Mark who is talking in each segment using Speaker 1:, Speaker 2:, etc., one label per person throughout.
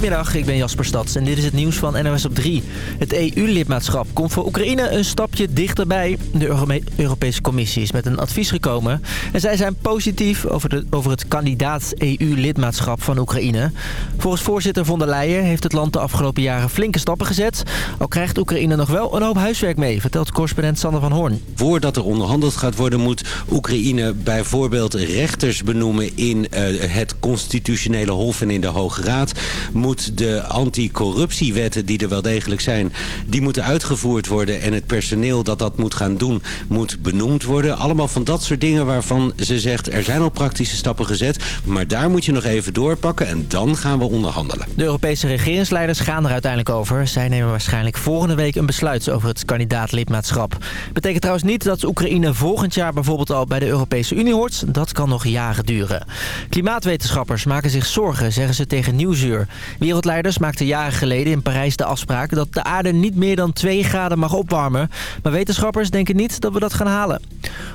Speaker 1: Goedemiddag, ik ben Jasper Stads en dit is het nieuws van NOS op 3. Het EU-lidmaatschap komt voor Oekraïne een stapje dichterbij. De Europese Commissie is met een advies gekomen. En zij zijn positief over, de, over het kandidaat-EU-lidmaatschap van Oekraïne. Volgens voorzitter von der Leyen heeft het land de afgelopen jaren flinke stappen gezet. Al krijgt Oekraïne nog wel een hoop huiswerk mee, vertelt correspondent Sander van Hoorn.
Speaker 2: Voordat er onderhandeld gaat worden moet Oekraïne bijvoorbeeld rechters benoemen in uh, het constitutionele hof en in de Hoge Raad de anticorruptiewetten die er wel degelijk zijn, die moeten uitgevoerd worden. En het personeel dat dat moet gaan doen, moet benoemd worden. Allemaal van dat soort dingen waarvan ze zegt, er zijn al praktische stappen gezet. Maar daar moet je nog even doorpakken en dan gaan we onderhandelen.
Speaker 1: De Europese regeringsleiders gaan er uiteindelijk over. Zij nemen waarschijnlijk volgende week een besluit over het kandidaatlidmaatschap. Betekent trouwens niet dat Oekraïne volgend jaar bijvoorbeeld al bij de Europese Unie hoort. Dat kan nog jaren duren. Klimaatwetenschappers maken zich zorgen, zeggen ze tegen Nieuwsuur. Wereldleiders maakten jaren geleden in Parijs de afspraak... dat de aarde niet meer dan 2 graden mag opwarmen. Maar wetenschappers denken niet dat we dat gaan halen.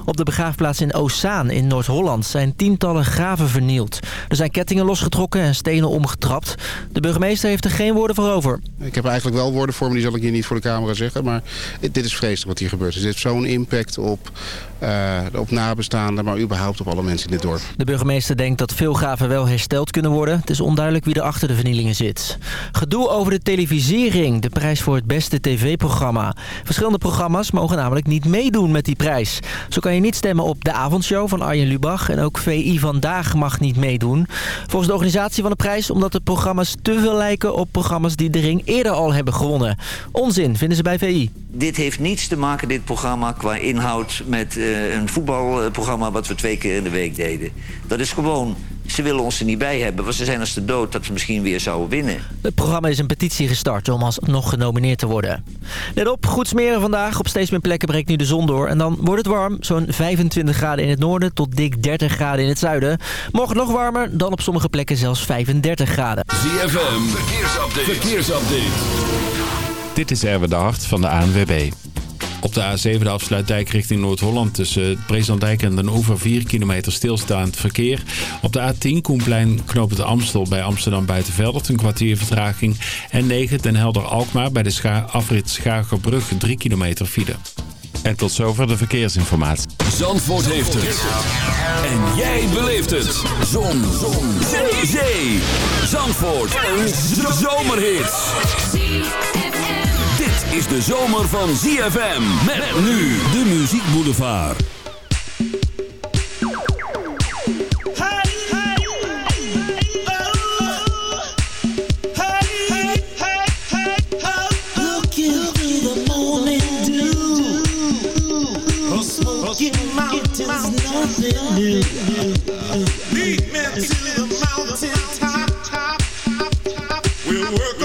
Speaker 1: Op de begraafplaats in Ozaan in Noord-Holland zijn tientallen graven vernield. Er zijn kettingen losgetrokken en stenen omgetrapt. De burgemeester heeft er geen woorden voor over.
Speaker 3: Ik heb eigenlijk wel woorden voor, maar die zal ik hier niet voor de camera zeggen. Maar dit is vreselijk wat hier gebeurt. Dit heeft zo'n impact op, uh, op nabestaanden, maar überhaupt op alle mensen in dit dorp.
Speaker 1: De burgemeester denkt dat veel graven wel hersteld kunnen worden. Het is onduidelijk wie er achter de vernielingen zit. Gedoe over de televisering, de prijs voor het beste tv-programma. Verschillende programma's mogen namelijk niet meedoen met die prijs. Zo kan je niet stemmen op de avondshow van Arjen Lubach en ook VI Vandaag mag niet meedoen. Volgens de organisatie van de prijs omdat de programma's te veel lijken op programma's die de ring eerder al hebben gewonnen. Onzin, vinden ze bij VI.
Speaker 4: Dit heeft niets te maken, dit programma, qua inhoud met uh, een voetbalprogramma wat we twee keer in de week deden. Dat is gewoon ze willen ons er niet bij hebben, want ze zijn als de dood dat we misschien weer zouden winnen.
Speaker 1: Het programma is een petitie gestart om alsnog genomineerd te worden. Let op, goed smeren vandaag. Op steeds meer plekken breekt nu de zon door. En dan wordt het warm, zo'n 25 graden in het noorden tot dik 30 graden in het zuiden. Morgen nog warmer, dan op sommige plekken zelfs 35 graden.
Speaker 5: ZFM, verkeersupdate. verkeersupdate. Dit is Erwin de Hart van de ANWB. Op de A7 de afsluitdijk richting Noord-Holland tussen Preeslandijk en Den Oever 4 kilometer stilstaand verkeer. Op de A10 Koenplein knooppunt Amstel bij Amsterdam Buitenveldert een kwartier vertraging. En 9 Den Helder-Alkmaar bij de afrit Schagerbrug 3 kilometer file. En tot zover de verkeersinformatie.
Speaker 6: Zandvoort heeft het. En jij beleeft het. Zon. Zon. Zee. Zee. Zandvoort. Een zomerhit is de zomer van ZFM. Met nu de Muziek Boulevard. The mountain top, top, top. We'll work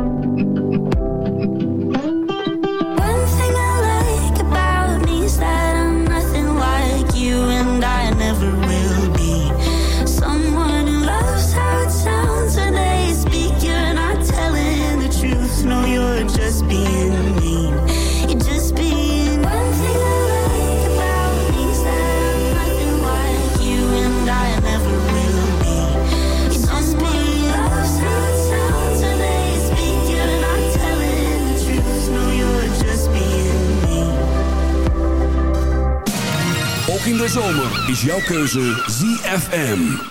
Speaker 7: Is jouw keuze ZFM.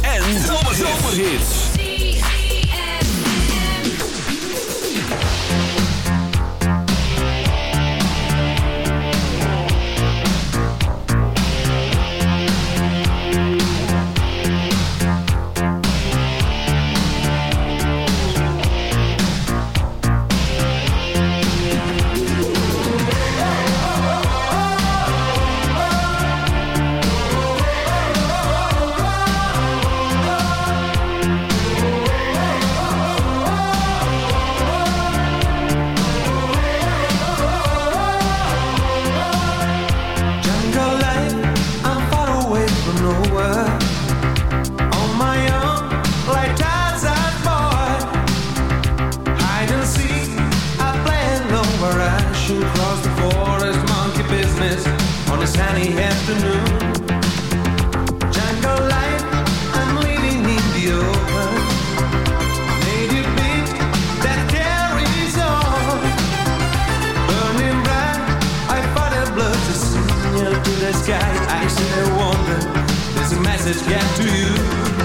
Speaker 8: rushing across the forest, monkey business on a sunny afternoon. Jungle life, I'm living in the open. Native beat that carries on. Burning bright, I fought a blood to signal to the sky. I said, I wonder, there's a message get to you.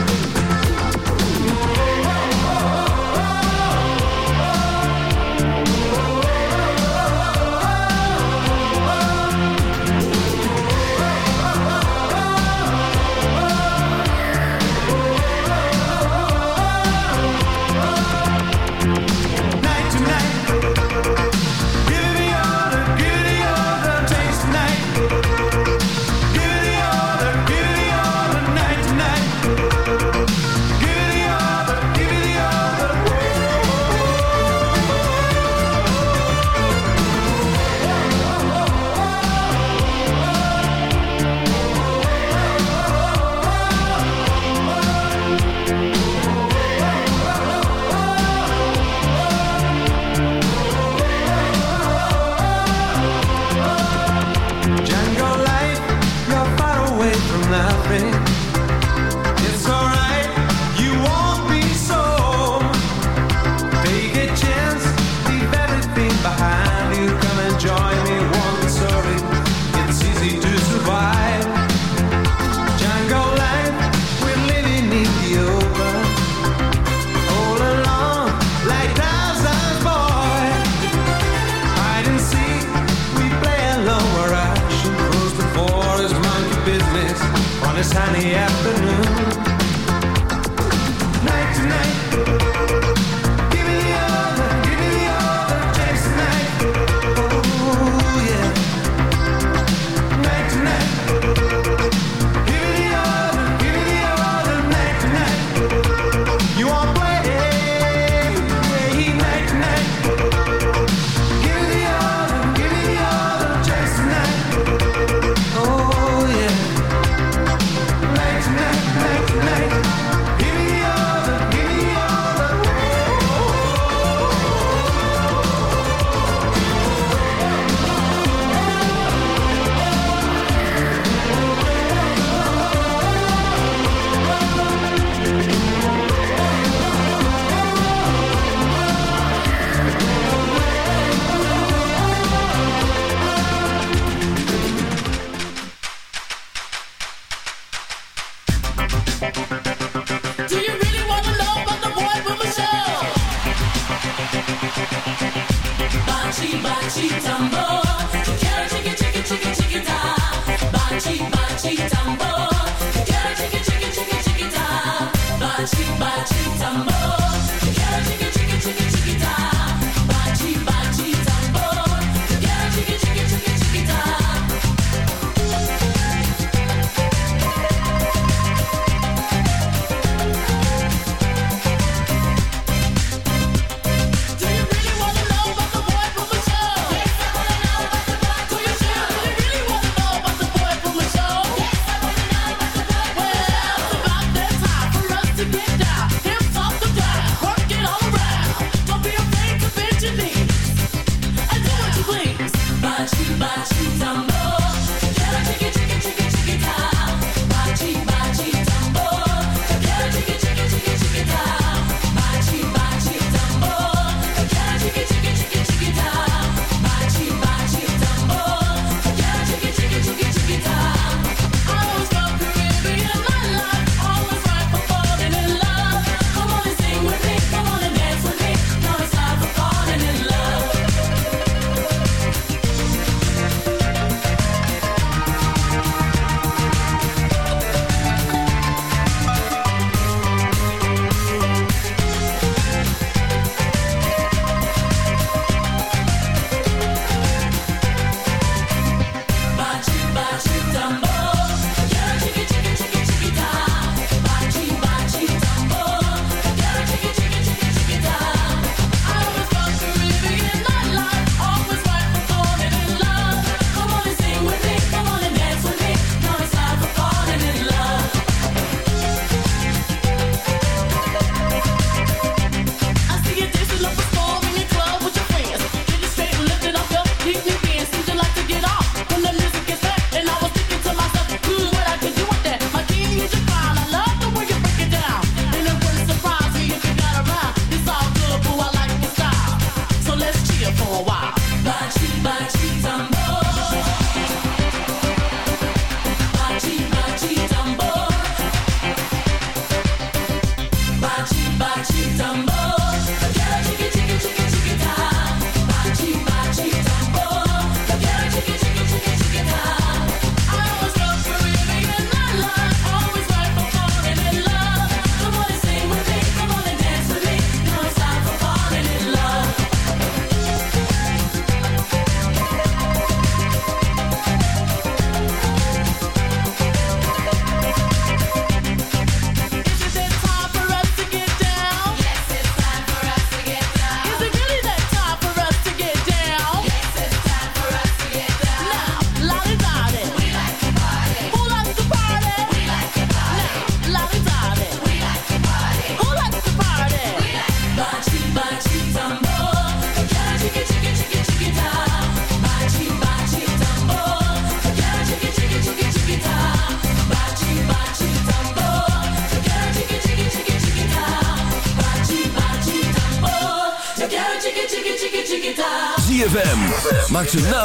Speaker 8: afternoon. Night to night.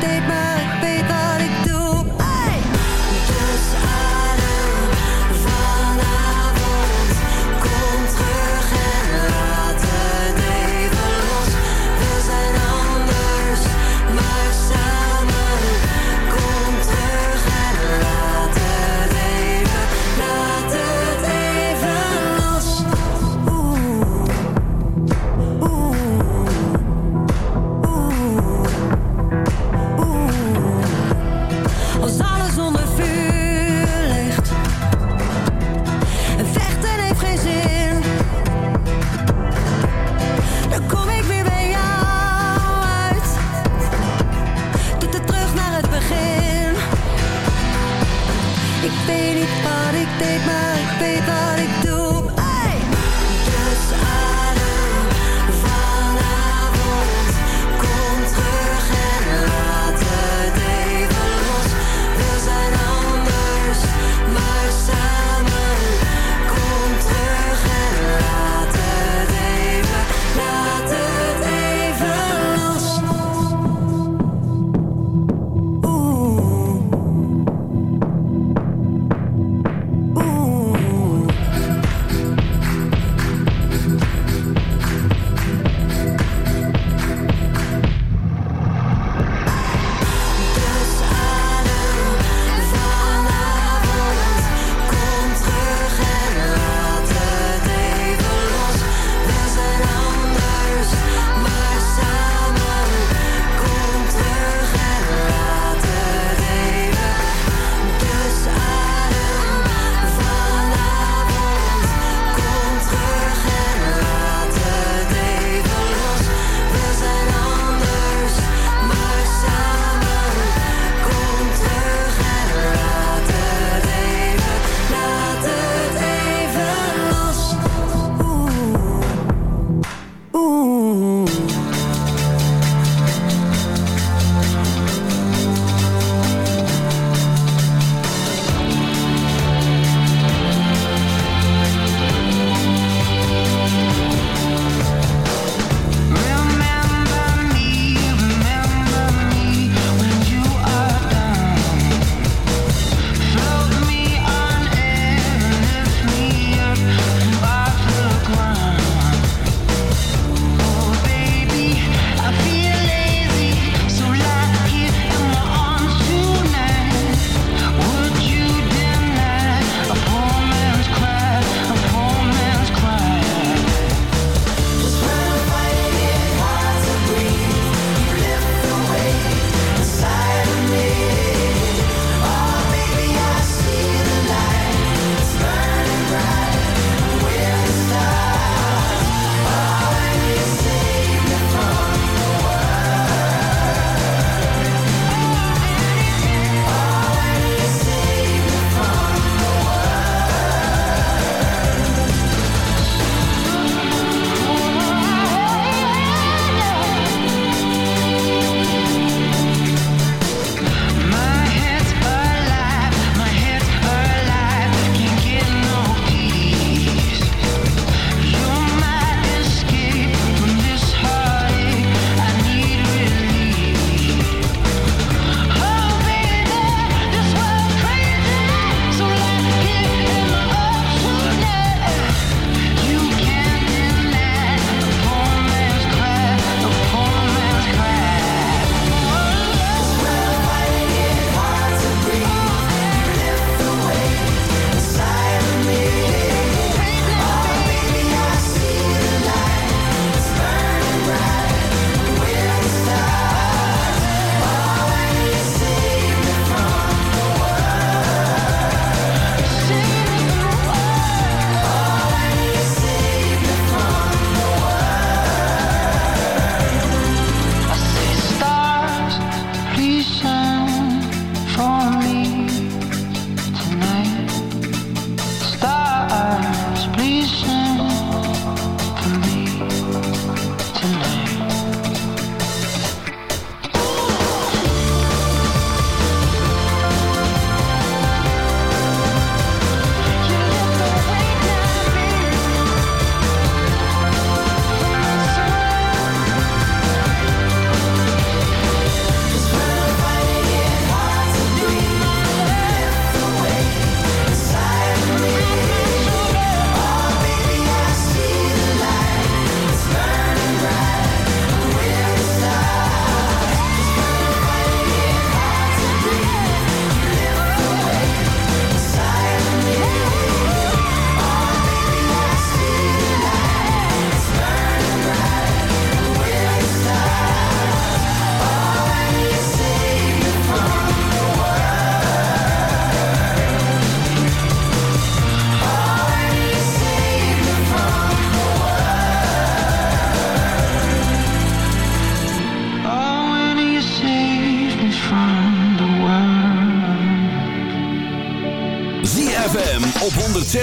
Speaker 9: take my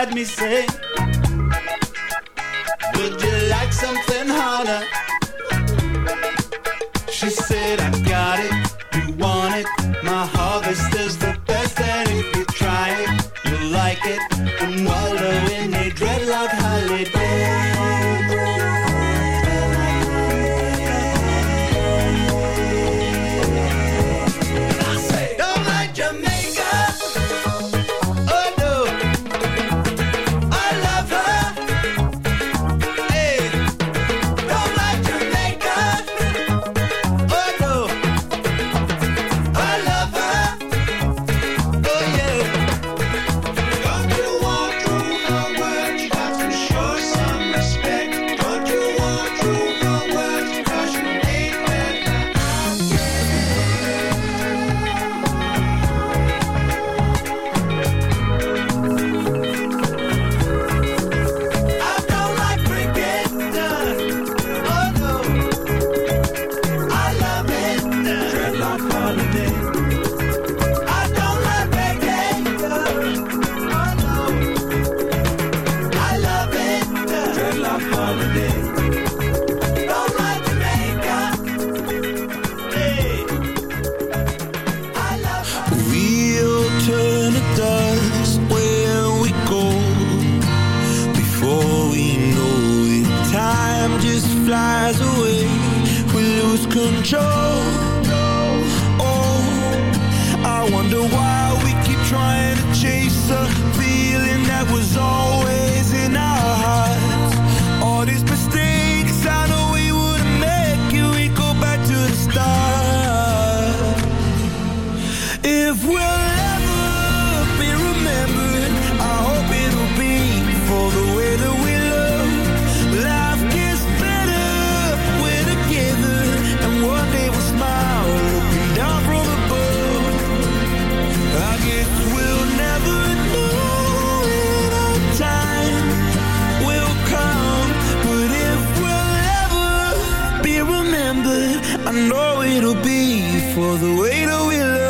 Speaker 10: Let me say. I
Speaker 11: know
Speaker 6: it'll be for the way that we love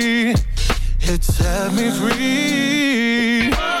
Speaker 11: it set me free.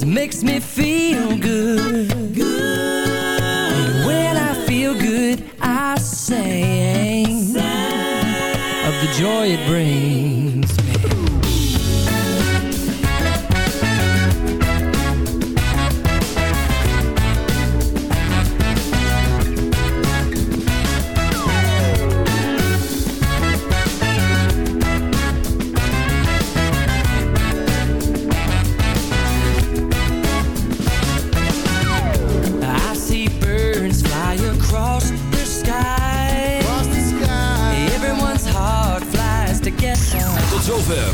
Speaker 12: brings makes me feel good. And when I feel good, I sing of the joy it brings